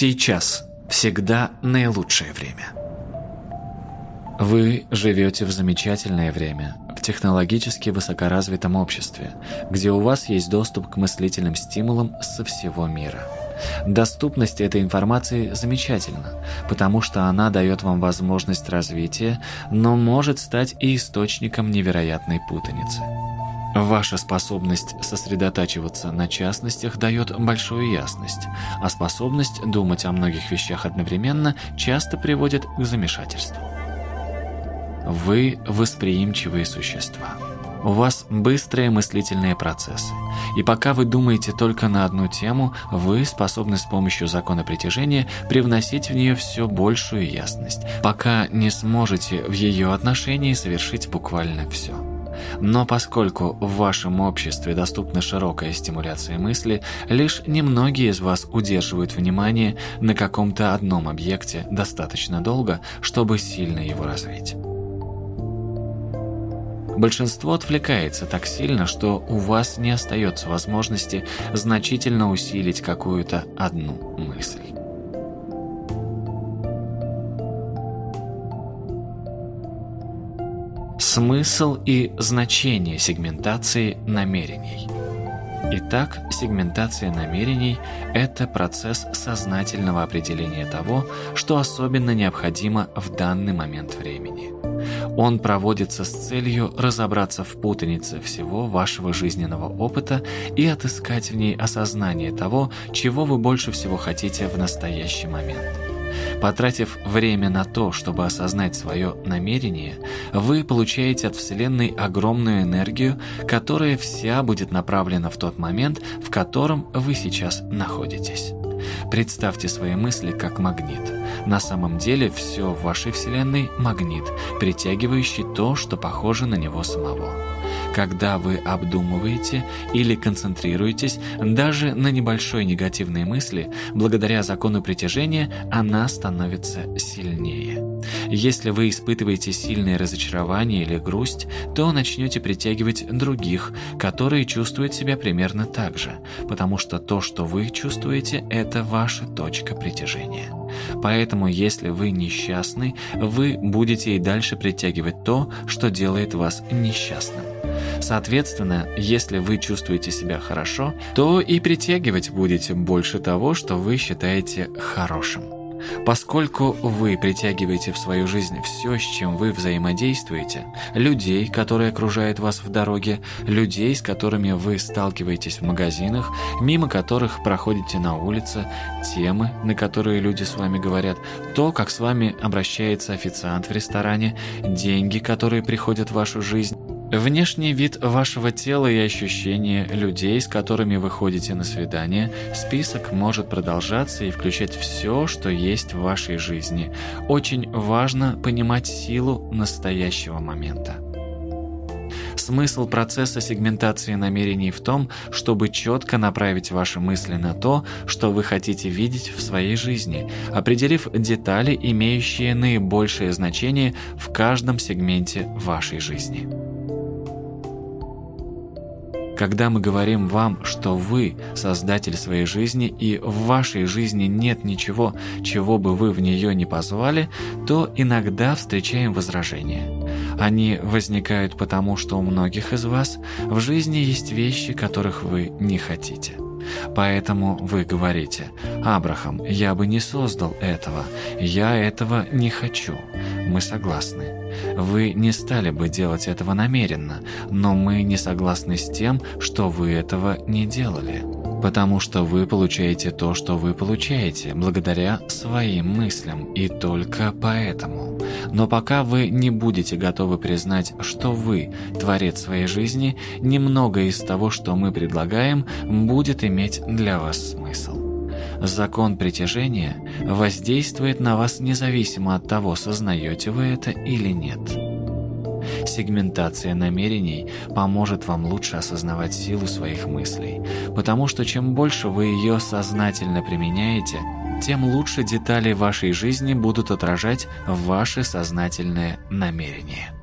Сейчас всегда наилучшее время. Вы живете в замечательное время, в технологически высокоразвитом обществе, где у вас есть доступ к мыслительным стимулам со всего мира. Доступность этой информации замечательна, потому что она дает вам возможность развития, но может стать и источником невероятной путаницы. Ваша способность сосредотачиваться на частностях дает большую ясность, а способность думать о многих вещах одновременно часто приводит к замешательству. Вы восприимчивые существа. У вас быстрые мыслительные процессы. И пока вы думаете только на одну тему, вы способны с помощью закона притяжения привносить в нее все большую ясность, пока не сможете в ее отношении совершить буквально все. Но поскольку в вашем обществе доступна широкая стимуляция мысли, лишь немногие из вас удерживают внимание на каком-то одном объекте достаточно долго, чтобы сильно его развить. Большинство отвлекается так сильно, что у вас не остается возможности значительно усилить какую-то одну мысль. Смысл и значение сегментации намерений. Итак, сегментация намерений – это процесс сознательного определения того, что особенно необходимо в данный момент времени. Он проводится с целью разобраться в путанице всего вашего жизненного опыта и отыскать в ней осознание того, чего вы больше всего хотите в настоящий момент. Потратив время на то, чтобы осознать свое намерение, вы получаете от Вселенной огромную энергию, которая вся будет направлена в тот момент, в котором вы сейчас находитесь. Представьте свои мысли как магнит. На самом деле все в вашей Вселенной – магнит, притягивающий то, что похоже на него самого. Когда вы обдумываете или концентрируетесь даже на небольшой негативной мысли, благодаря закону притяжения она становится сильнее. Если вы испытываете сильное разочарование или грусть, то начнете притягивать других, которые чувствуют себя примерно так же, потому что то, что вы чувствуете, это ваша точка притяжения. Поэтому, если вы несчастны, вы будете и дальше притягивать то, что делает вас несчастным. Соответственно, если вы чувствуете себя хорошо, то и притягивать будете больше того, что вы считаете хорошим. Поскольку вы притягиваете в свою жизнь все, с чем вы взаимодействуете, людей, которые окружают вас в дороге, людей, с которыми вы сталкиваетесь в магазинах, мимо которых проходите на улице, темы, на которые люди с вами говорят, то, как с вами обращается официант в ресторане, деньги, которые приходят в вашу жизнь, Внешний вид вашего тела и ощущения людей, с которыми вы ходите на свидание, список может продолжаться и включать все, что есть в вашей жизни. Очень важно понимать силу настоящего момента. Смысл процесса сегментации намерений в том, чтобы четко направить ваши мысли на то, что вы хотите видеть в своей жизни, определив детали, имеющие наибольшее значение в каждом сегменте вашей жизни. Когда мы говорим вам, что вы – создатель своей жизни и в вашей жизни нет ничего, чего бы вы в нее не позвали, то иногда встречаем возражения. Они возникают потому, что у многих из вас в жизни есть вещи, которых вы не хотите. Поэтому вы говорите, «Абрахам, я бы не создал этого, я этого не хочу». Мы согласны. Вы не стали бы делать этого намеренно, но мы не согласны с тем, что вы этого не делали. Потому что вы получаете то, что вы получаете, благодаря своим мыслям, и только поэтому. Но пока вы не будете готовы признать, что вы творец своей жизни, немного из того, что мы предлагаем, будет иметь для вас смысл. Закон притяжения воздействует на вас независимо от того, сознаете вы это или нет. Сегментация намерений поможет вам лучше осознавать силу своих мыслей, потому что чем больше вы ее сознательно применяете, тем лучше детали вашей жизни будут отражать ваши сознательные намерения.